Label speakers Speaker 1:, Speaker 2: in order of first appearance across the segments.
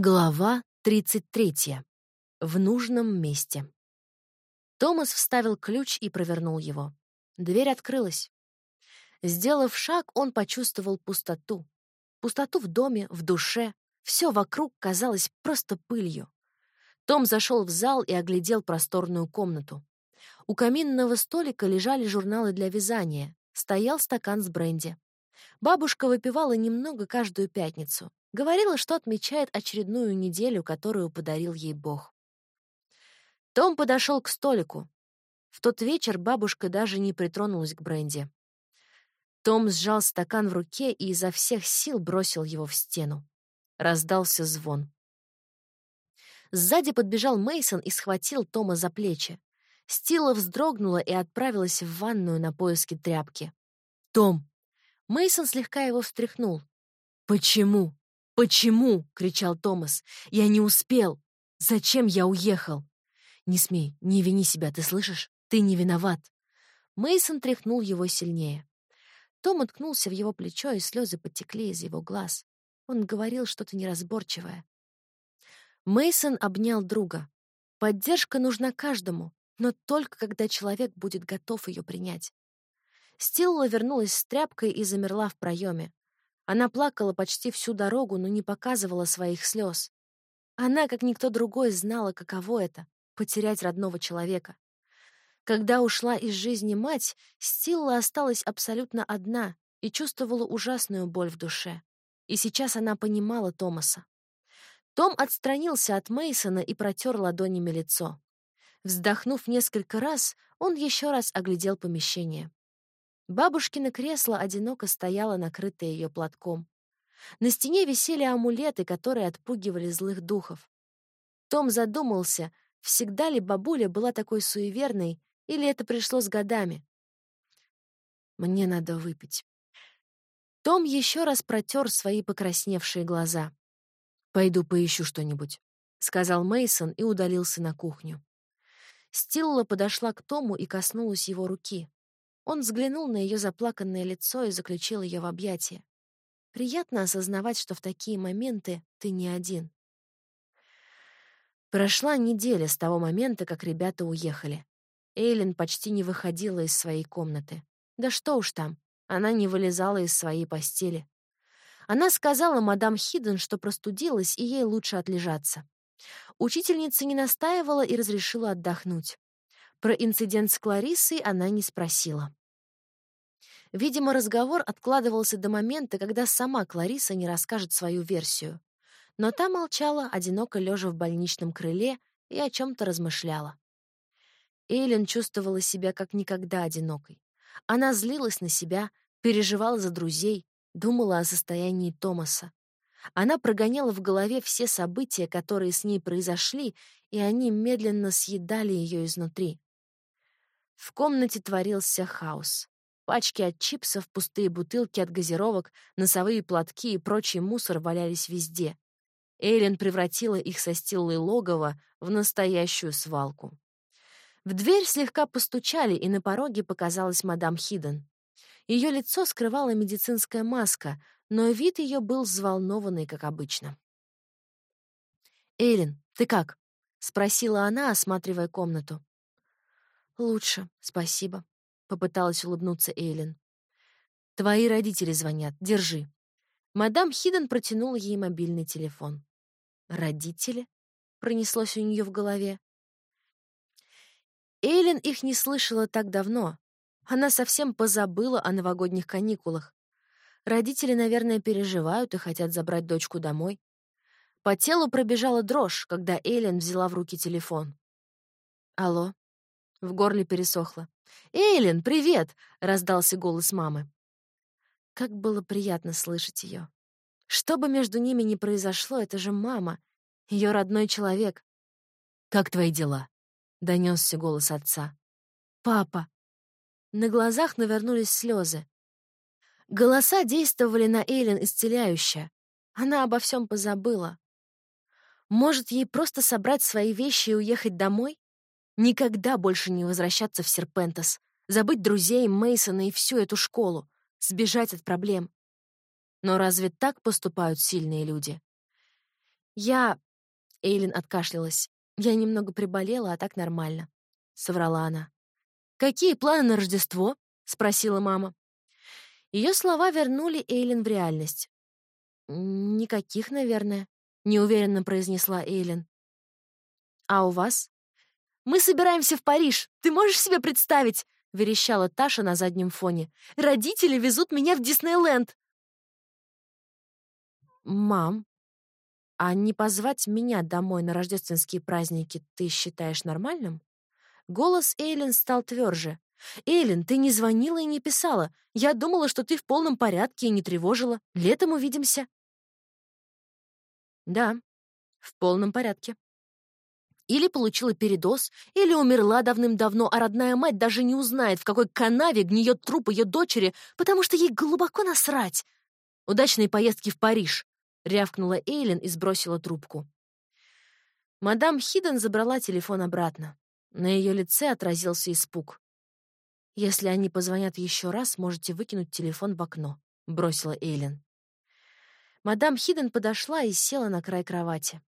Speaker 1: Глава 33. В нужном месте. Томас вставил ключ и провернул его. Дверь открылась. Сделав шаг, он почувствовал пустоту. Пустоту в доме, в душе. Все вокруг казалось просто пылью. Том зашел в зал и оглядел просторную комнату. У каминного столика лежали журналы для вязания. Стоял стакан с бренди. Бабушка выпивала немного каждую пятницу. Говорила, что отмечает очередную неделю, которую подарил ей Бог. Том подошел к столику. В тот вечер бабушка даже не притронулась к бренди. Том сжал стакан в руке и изо всех сил бросил его в стену. Раздался звон. Сзади подбежал Мейсон и схватил Тома за плечи. Стила вздрогнула и отправилась в ванную на поиски тряпки. «Том!» Мейсон слегка его встряхнул. «Почему?» «Почему?» — кричал Томас. «Я не успел! Зачем я уехал?» «Не смей, не вини себя, ты слышишь? Ты не виноват!» Мейсон тряхнул его сильнее. Том уткнулся в его плечо, и слезы потекли из его глаз. Он говорил что-то неразборчивое. Мейсон обнял друга. Поддержка нужна каждому, но только когда человек будет готов ее принять. Стилла вернулась с тряпкой и замерла в проеме. Она плакала почти всю дорогу, но не показывала своих слез. Она, как никто другой, знала, каково это — потерять родного человека. Когда ушла из жизни мать, Стилла осталась абсолютно одна и чувствовала ужасную боль в душе. И сейчас она понимала Томаса. Том отстранился от Мейсона и протер ладонями лицо. Вздохнув несколько раз, он еще раз оглядел помещение. Бабушкино кресло одиноко стояло, накрытое ее платком. На стене висели амулеты, которые отпугивали злых духов. Том задумался, всегда ли бабуля была такой суеверной, или это пришло с годами. «Мне надо выпить». Том еще раз протер свои покрасневшие глаза. «Пойду поищу что-нибудь», — сказал Мейсон и удалился на кухню. Стилла подошла к Тому и коснулась его руки. Он взглянул на ее заплаканное лицо и заключил ее в объятия. Приятно осознавать, что в такие моменты ты не один. Прошла неделя с того момента, как ребята уехали. Эйлин почти не выходила из своей комнаты. Да что уж там, она не вылезала из своей постели. Она сказала мадам Хидден, что простудилась, и ей лучше отлежаться. Учительница не настаивала и разрешила отдохнуть. Про инцидент с Клариссой она не спросила. Видимо, разговор откладывался до момента, когда сама Клариса не расскажет свою версию. Но та молчала, одиноко лежа в больничном крыле, и о чем то размышляла. Эйлин чувствовала себя как никогда одинокой. Она злилась на себя, переживала за друзей, думала о состоянии Томаса. Она прогоняла в голове все события, которые с ней произошли, и они медленно съедали ее изнутри. В комнате творился хаос. Пачки от чипсов, пустые бутылки от газировок, носовые платки и прочий мусор валялись везде. Эйлин превратила их со стилой логова в настоящую свалку. В дверь слегка постучали, и на пороге показалась мадам Хиден. Ее лицо скрывала медицинская маска, но вид ее был взволнованный, как обычно. «Эйлин, ты как?» — спросила она, осматривая комнату. «Лучше, спасибо», попыталась улыбнуться Эйлин. Твои родители звонят. Держи. Мадам Хиден протянула ей мобильный телефон. Родители? Пронеслось у нее в голове. Эйлин их не слышала так давно. Она совсем позабыла о новогодних каникулах. Родители, наверное, переживают и хотят забрать дочку домой. По телу пробежала дрожь, когда Эйлин взяла в руки телефон. «Алло?» В горле пересохло. «Эйлин, привет!» — раздался голос мамы. Как было приятно слышать ее. Что бы между ними ни произошло, это же мама, ее родной человек. «Как твои дела?» — донесся голос отца. «Папа!» На глазах навернулись слезы. Голоса действовали на Эйлин исцеляюще. Она обо всем позабыла. Может, ей просто собрать свои вещи и уехать домой? Никогда больше не возвращаться в Серпентас, забыть друзей Мейсона и всю эту школу, сбежать от проблем. Но разве так поступают сильные люди? «Я...» — Эйлин откашлялась. «Я немного приболела, а так нормально», — соврала она. «Какие планы на Рождество?» — спросила мама. Ее слова вернули Эйлин в реальность. «Никаких, наверное», — неуверенно произнесла Эйлин. «А у вас?» «Мы собираемся в Париж. Ты можешь себе представить?» — верещала Таша на заднем фоне. «Родители везут меня в Диснейленд!» «Мам, а не позвать меня домой на рождественские праздники ты считаешь нормальным?» Голос Эйлин стал тверже. «Эйлин, ты не звонила и не писала. Я думала, что ты в полном порядке и не тревожила. Летом увидимся». «Да, в полном порядке», или получила передоз, или умерла давным-давно, а родная мать даже не узнает, в какой канаве гниет труп ее дочери, потому что ей глубоко насрать. «Удачной поездки в Париж!» — рявкнула Эйлин и сбросила трубку. Мадам Хиден забрала телефон обратно. На ее лице отразился испуг. «Если они позвонят еще раз, можете выкинуть телефон в окно», — бросила Эйлин. Мадам Хиден подошла и села на край кровати.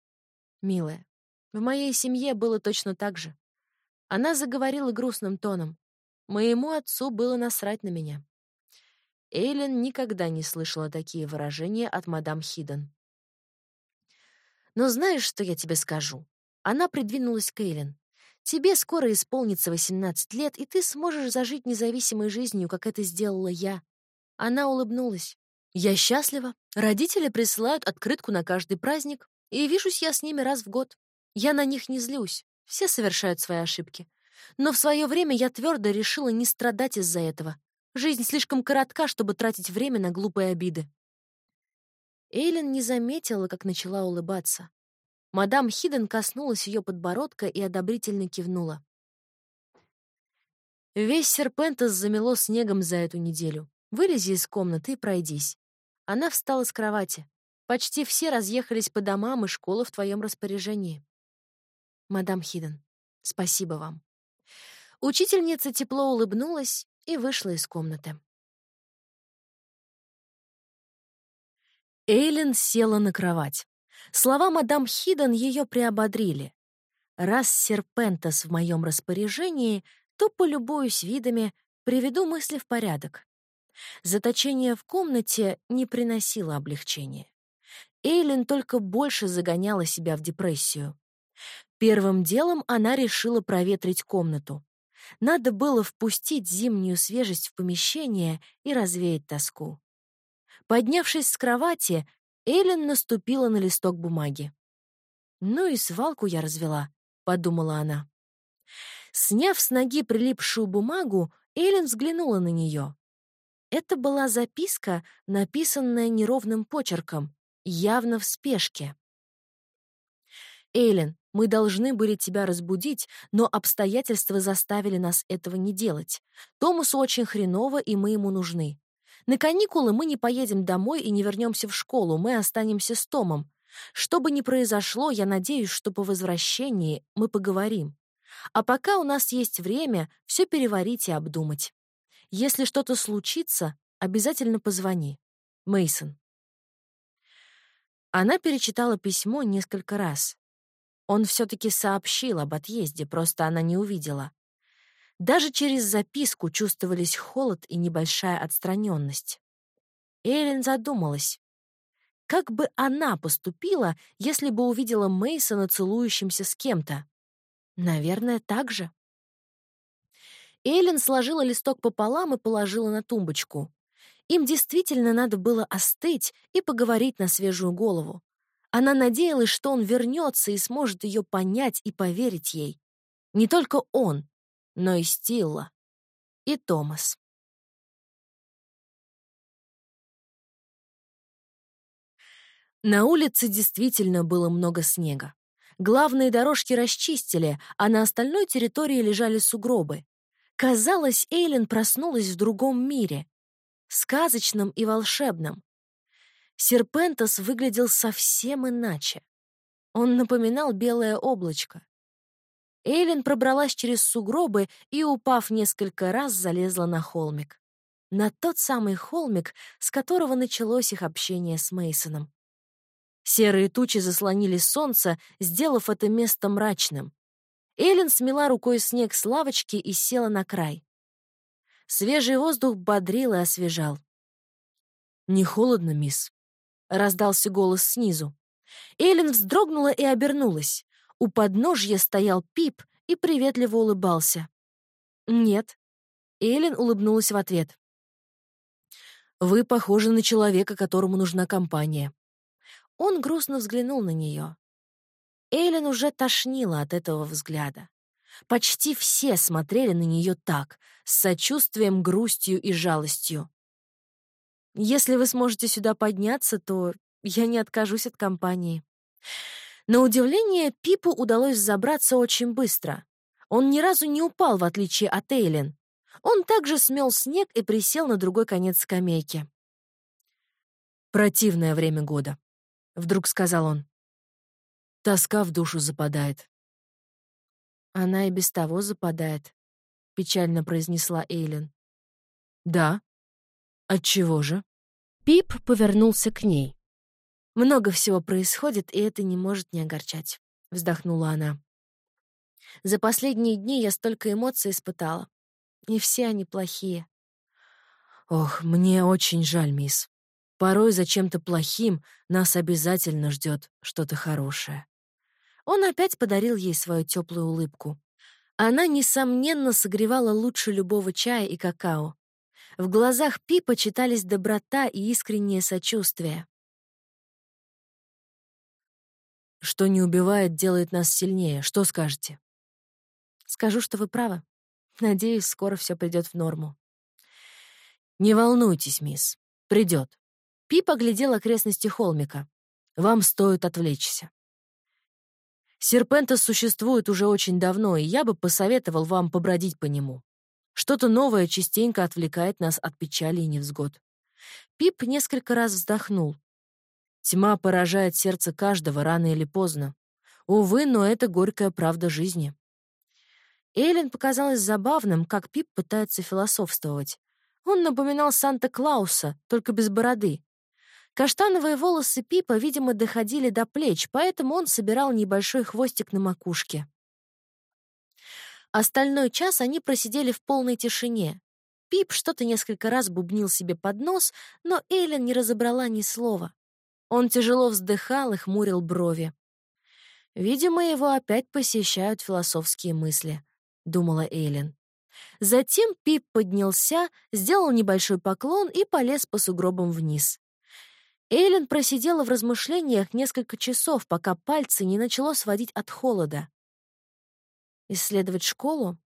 Speaker 1: «Милая, в моей семье было точно так же. Она заговорила грустным тоном. Моему отцу было насрать на меня. Эйлин никогда не слышала такие выражения от мадам Хиден. «Но знаешь, что я тебе скажу?» Она придвинулась к Эйлин. «Тебе скоро исполнится 18 лет, и ты сможешь зажить независимой жизнью, как это сделала я». Она улыбнулась. «Я счастлива. Родители присылают открытку на каждый праздник, и вижусь я с ними раз в год. Я на них не злюсь, все совершают свои ошибки. Но в свое время я твердо решила не страдать из-за этого. Жизнь слишком коротка, чтобы тратить время на глупые обиды. Эйлин не заметила, как начала улыбаться. Мадам Хиден коснулась ее подбородка и одобрительно кивнула. Весь серпентас замело снегом за эту неделю. Вылези из комнаты и пройдись. Она встала с кровати. Почти все разъехались по домам, и школа в твоем распоряжении. «Мадам Хиден, спасибо вам». Учительница тепло улыбнулась и вышла из комнаты. Эйлин села на кровать. Слова мадам Хиден ее приободрили. Раз серпентас в моем распоряжении, то полюбуюсь видами, приведу мысли в порядок. Заточение в комнате не приносило облегчения. Эйлин только больше загоняла себя в депрессию. Первым делом она решила проветрить комнату. Надо было впустить зимнюю свежесть в помещение и развеять тоску. Поднявшись с кровати, Эллен наступила на листок бумаги. «Ну и свалку я развела», — подумала она. Сняв с ноги прилипшую бумагу, Эллен взглянула на нее. Это была записка, написанная неровным почерком, явно в спешке. «Эйлен, мы должны были тебя разбудить, но обстоятельства заставили нас этого не делать. Томасу очень хреново, и мы ему нужны. На каникулы мы не поедем домой и не вернемся в школу, мы останемся с Томом. Что бы ни произошло, я надеюсь, что по возвращении мы поговорим. А пока у нас есть время все переварить и обдумать. Если что-то случится, обязательно позвони. Мейсон. Она перечитала письмо несколько раз. Он все-таки сообщил об отъезде, просто она не увидела. Даже через записку чувствовались холод и небольшая отстраненность. Эйлин задумалась. Как бы она поступила, если бы увидела Мейсона целующимся с кем-то? Наверное, так же. Эйлин сложила листок пополам и положила на тумбочку. Им действительно надо было остыть и поговорить на свежую голову. Она надеялась, что он вернется и сможет ее понять и поверить ей. Не только он, но и Стилла, и Томас. На улице действительно было много снега. Главные дорожки расчистили, а на остальной территории лежали сугробы. Казалось, Эйлин проснулась в другом мире, сказочном и волшебном. Серпентос выглядел совсем иначе. Он напоминал белое облачко. Эйлин пробралась через сугробы и, упав несколько раз, залезла на холмик. На тот самый холмик, с которого началось их общение с Мейсоном. Серые тучи заслонили солнце, сделав это место мрачным. Эллен смела рукой снег с лавочки и села на край. Свежий воздух бодрил и освежал. «Не холодно, мисс?» — раздался голос снизу. Эллен вздрогнула и обернулась. У подножья стоял Пип и приветливо улыбался. «Нет». Эллен улыбнулась в ответ. «Вы похожи на человека, которому нужна компания». Он грустно взглянул на нее. Эйлин уже тошнила от этого взгляда. Почти все смотрели на нее так, с сочувствием, грустью и жалостью. «Если вы сможете сюда подняться, то я не откажусь от компании». На удивление, Пипу удалось забраться очень быстро. Он ни разу не упал, в отличие от Эйлин. Он также смел снег и присел на другой конец скамейки. «Противное время года», — вдруг сказал он. Тоска в душу западает. Она и без того западает, печально произнесла Эйлин. Да. От чего же? Пип повернулся к ней. Много всего происходит, и это не может не огорчать, вздохнула она. За последние дни я столько эмоций испытала. И все они плохие. Ох, мне очень жаль, мисс. Порой за чем-то плохим нас обязательно ждет что-то хорошее. Он опять подарил ей свою теплую улыбку. Она, несомненно, согревала лучше любого чая и какао. В глазах Пипа читались доброта и искреннее сочувствие. «Что не убивает, делает нас сильнее. Что скажете?» «Скажу, что вы правы. Надеюсь, скоро все придет в норму». «Не волнуйтесь, мисс. Придет». Пип оглядел окрестности холмика. «Вам стоит отвлечься. Серпентес существует уже очень давно, и я бы посоветовал вам побродить по нему. Что-то новое частенько отвлекает нас от печали и невзгод. Пип несколько раз вздохнул. Тьма поражает сердце каждого рано или поздно. Увы, но это горькая правда жизни. Эйлин показалось забавным, как Пип пытается философствовать. Он напоминал Санта-Клауса, только без бороды. Каштановые волосы Пипа, видимо, доходили до плеч, поэтому он собирал небольшой хвостик на макушке. Остальной час они просидели в полной тишине. Пип что-то несколько раз бубнил себе под нос, но Эйлин не разобрала ни слова. Он тяжело вздыхал и хмурил брови. «Видимо, его опять посещают философские мысли», — думала Эйлин. Затем Пип поднялся, сделал небольшой поклон и полез по сугробам вниз. Эйлин просидела в размышлениях несколько часов, пока пальцы не начало сводить от холода. «Исследовать школу?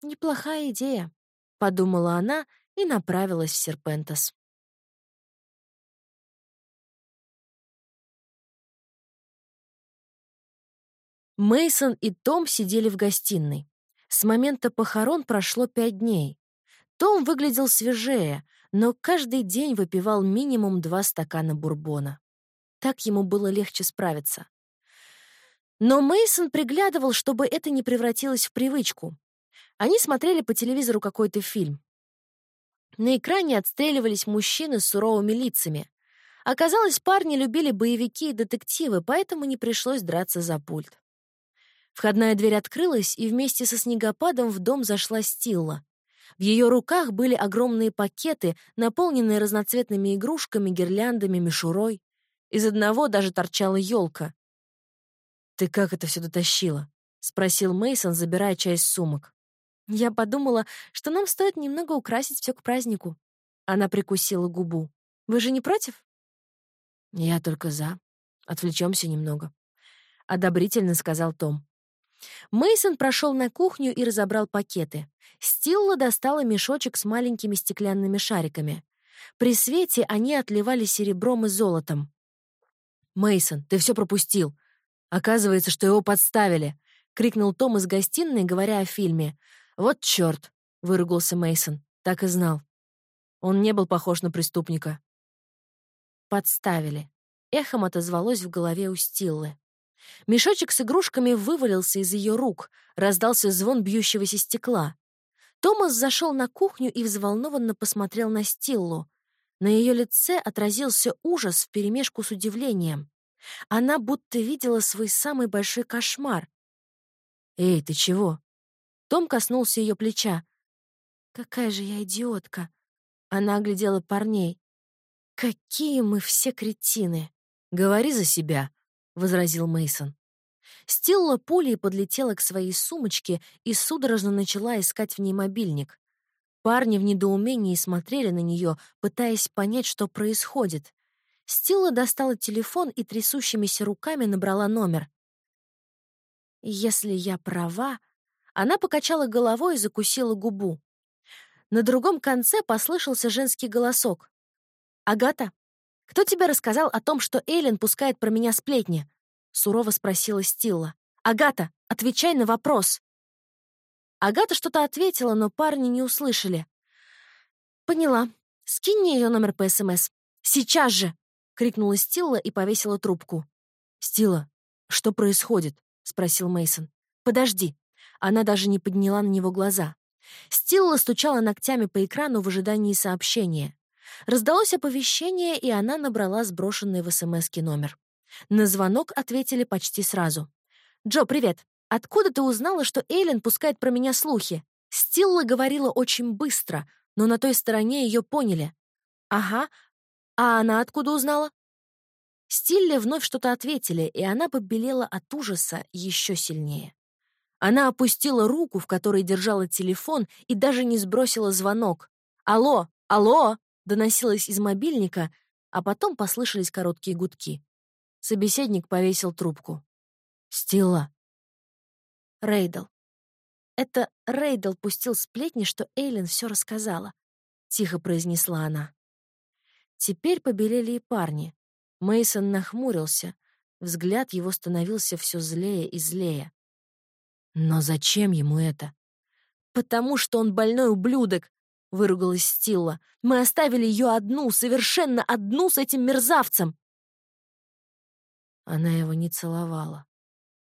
Speaker 1: Неплохая идея», — подумала она и направилась в Серпентас. Мейсон и Том сидели в гостиной. С момента похорон прошло пять дней. Том выглядел свежее, но каждый день выпивал минимум два стакана бурбона. Так ему было легче справиться. Но Мейсон приглядывал, чтобы это не превратилось в привычку. Они смотрели по телевизору какой-то фильм. На экране отстреливались мужчины с суровыми лицами. Оказалось, парни любили боевики и детективы, поэтому не пришлось драться за пульт. Входная дверь открылась, и вместе со снегопадом в дом зашла Стилла. В ее руках были огромные пакеты, наполненные разноцветными игрушками, гирляндами, мишурой. Из одного даже торчала елка. «Ты как это все дотащила?» — спросил Мейсон, забирая часть сумок. «Я подумала, что нам стоит немного украсить все к празднику». Она прикусила губу. «Вы же не против?» «Я только за. Отвлечемся немного», — одобрительно сказал Том. Мейсон прошел на кухню и разобрал пакеты. Стилла достала мешочек с маленькими стеклянными шариками. При свете они отливали серебром и золотом. Мейсон, ты все пропустил. Оказывается, что его подставили, крикнул Том из гостиной, говоря о фильме. Вот чёрт, выругался Мейсон. Так и знал. Он не был похож на преступника. Подставили. Эхом отозвалось в голове у Стиллы. Мешочек с игрушками вывалился из ее рук, раздался звон бьющегося стекла. Томас зашел на кухню и взволнованно посмотрел на Стиллу. На ее лице отразился ужас вперемешку с удивлением. Она будто видела свой самый большой кошмар. «Эй, ты чего?» Том коснулся ее плеча. «Какая же я идиотка!» Она оглядела парней. «Какие мы все кретины!» «Говори за себя», — возразил Мейсон. Стилла пулей подлетела к своей сумочке и судорожно начала искать в ней мобильник. Парни в недоумении смотрели на нее, пытаясь понять, что происходит. Стилла достала телефон и трясущимися руками набрала номер. «Если я права...» Она покачала головой и закусила губу. На другом конце послышался женский голосок. «Агата, кто тебе рассказал о том, что Эйлин пускает про меня сплетни?» — сурово спросила Стилла. «Агата, отвечай на вопрос!» Агата что-то ответила, но парни не услышали. «Поняла. Скинь мне ее номер по СМС. Сейчас же!» — крикнула Стилла и повесила трубку. «Стилла, что происходит?» — спросил Мейсон. «Подожди». Она даже не подняла на него глаза. Стилла стучала ногтями по экрану в ожидании сообщения. Раздалось оповещение, и она набрала сброшенный в СМС номер. На звонок ответили почти сразу. «Джо, привет. Откуда ты узнала, что Эйлин пускает про меня слухи?» Стилла говорила очень быстро, но на той стороне ее поняли. «Ага. А она откуда узнала?» Стилле вновь что-то ответили, и она побелела от ужаса еще сильнее. Она опустила руку, в которой держала телефон, и даже не сбросила звонок. «Алло! Алло!» — доносилось из мобильника, а потом послышались короткие гудки. Собеседник повесил трубку. «Стилла». Рейдл. Это Рейдл пустил сплетни, что Эйлин все рассказала. Тихо произнесла она. Теперь побелели и парни. Мейсон нахмурился. Взгляд его становился все злее и злее. Но зачем ему это? «Потому что он больной ублюдок!» — выругалась Стилла. «Мы оставили ее одну, совершенно одну с этим мерзавцем!» Она его не целовала.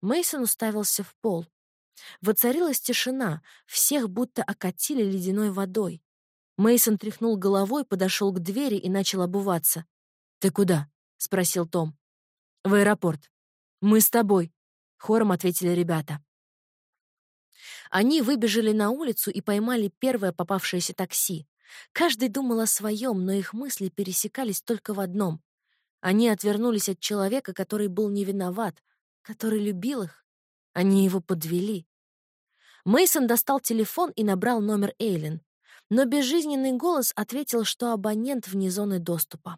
Speaker 1: Мейсон уставился в пол. Воцарилась тишина, всех будто окатили ледяной водой. Мейсон тряхнул головой, подошел к двери и начал обуваться. «Ты куда?» — спросил Том. «В аэропорт. Мы с тобой», — хором ответили ребята. Они выбежали на улицу и поймали первое попавшееся такси. Каждый думал о своем, но их мысли пересекались только в одном. Они отвернулись от человека, который был не виноват, который любил их. Они его подвели. Мейсон достал телефон и набрал номер Эйлин, но безжизненный голос ответил, что абонент вне зоны доступа.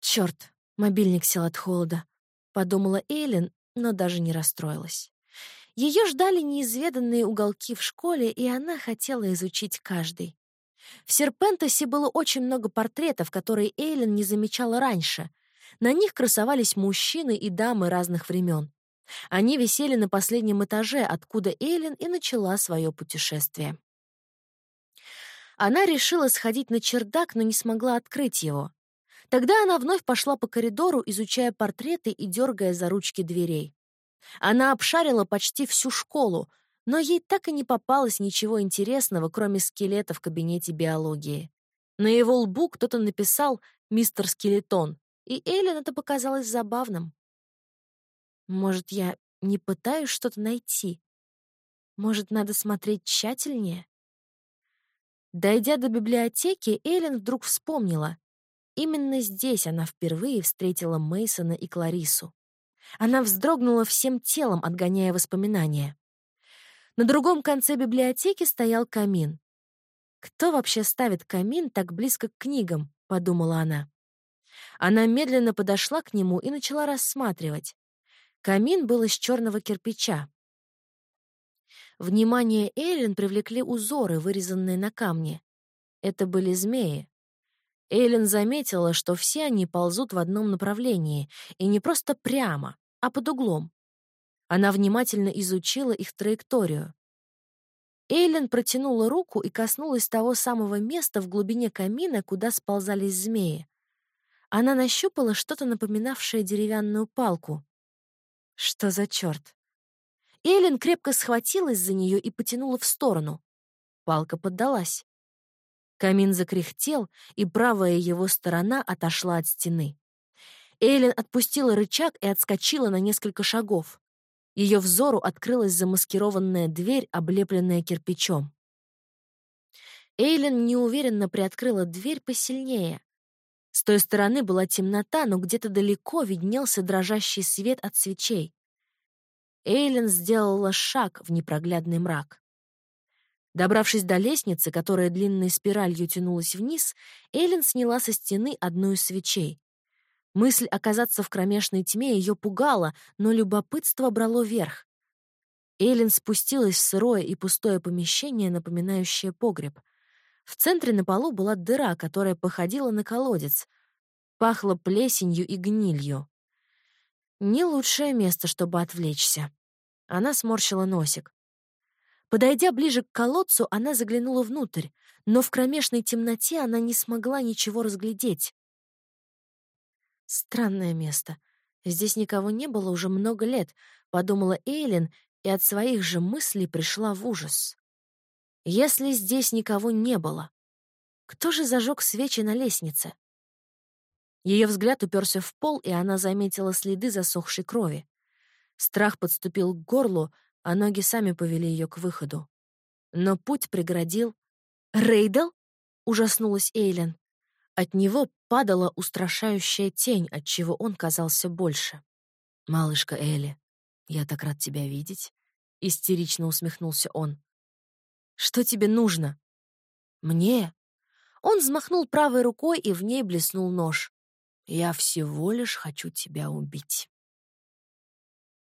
Speaker 1: Черт, мобильник сел от холода, подумала Эйлин но даже не расстроилась. Ее ждали неизведанные уголки в школе, и она хотела изучить каждый. В Серпентосе было очень много портретов, которые Эйлин не замечала раньше. На них красовались мужчины и дамы разных времен. Они висели на последнем этаже, откуда Эйлин и начала свое путешествие. Она решила сходить на чердак, но не смогла открыть его. Тогда она вновь пошла по коридору, изучая портреты и дергая за ручки дверей. Она обшарила почти всю школу, но ей так и не попалось ничего интересного, кроме скелета в кабинете биологии. На его лбу кто-то написал «Мистер Скелетон», и Эллен это показалось забавным. Может, я не пытаюсь что-то найти? Может, надо смотреть тщательнее? Дойдя до библиотеки, Эллен вдруг вспомнила. Именно здесь она впервые встретила Мейсона и Кларису. Она вздрогнула всем телом, отгоняя воспоминания. На другом конце библиотеки стоял камин. «Кто вообще ставит камин так близко к книгам?» — подумала она. Она медленно подошла к нему и начала рассматривать. Камин был из черного кирпича. Внимание Эйлин привлекли узоры, вырезанные на камне. Это были змеи. Эйлин заметила, что все они ползут в одном направлении, и не просто прямо, а под углом. Она внимательно изучила их траекторию. Эйлин протянула руку и коснулась того самого места в глубине камина, куда сползались змеи. Она нащупала что-то напоминавшее деревянную палку. Что за черт? Эйлин крепко схватилась за нее и потянула в сторону. Палка поддалась. Камин закряхтел, и правая его сторона отошла от стены. Эйлин отпустила рычаг и отскочила на несколько шагов. Ее взору открылась замаскированная дверь, облепленная кирпичом. Эйлин неуверенно приоткрыла дверь посильнее. С той стороны была темнота, но где-то далеко виднелся дрожащий свет от свечей. Эйлин сделала шаг в непроглядный мрак. Добравшись до лестницы, которая длинной спиралью тянулась вниз, Эйлин сняла со стены одну из свечей. Мысль оказаться в кромешной тьме ее пугала, но любопытство брало верх. Эйлин спустилась в сырое и пустое помещение, напоминающее погреб. В центре на полу была дыра, которая походила на колодец. Пахло плесенью и гнилью. Не лучшее место, чтобы отвлечься. Она сморщила носик. Подойдя ближе к колодцу, она заглянула внутрь, но в кромешной темноте она не смогла ничего разглядеть. Странное место. Здесь никого не было уже много лет, подумала Эйлин, и от своих же мыслей пришла в ужас. Если здесь никого не было, кто же зажег свечи на лестнице? Ее взгляд уперся в пол, и она заметила следы засохшей крови. Страх подступил к горлу, а ноги сами повели ее к выходу. Но путь преградил... «Рейдел?» — ужаснулась Эйлен. От него падала устрашающая тень, от чего он казался больше. «Малышка Элли, я так рад тебя видеть», — истерично усмехнулся он. «Что тебе нужно?» «Мне?» Он взмахнул правой рукой, и в ней блеснул нож. «Я всего лишь хочу тебя убить».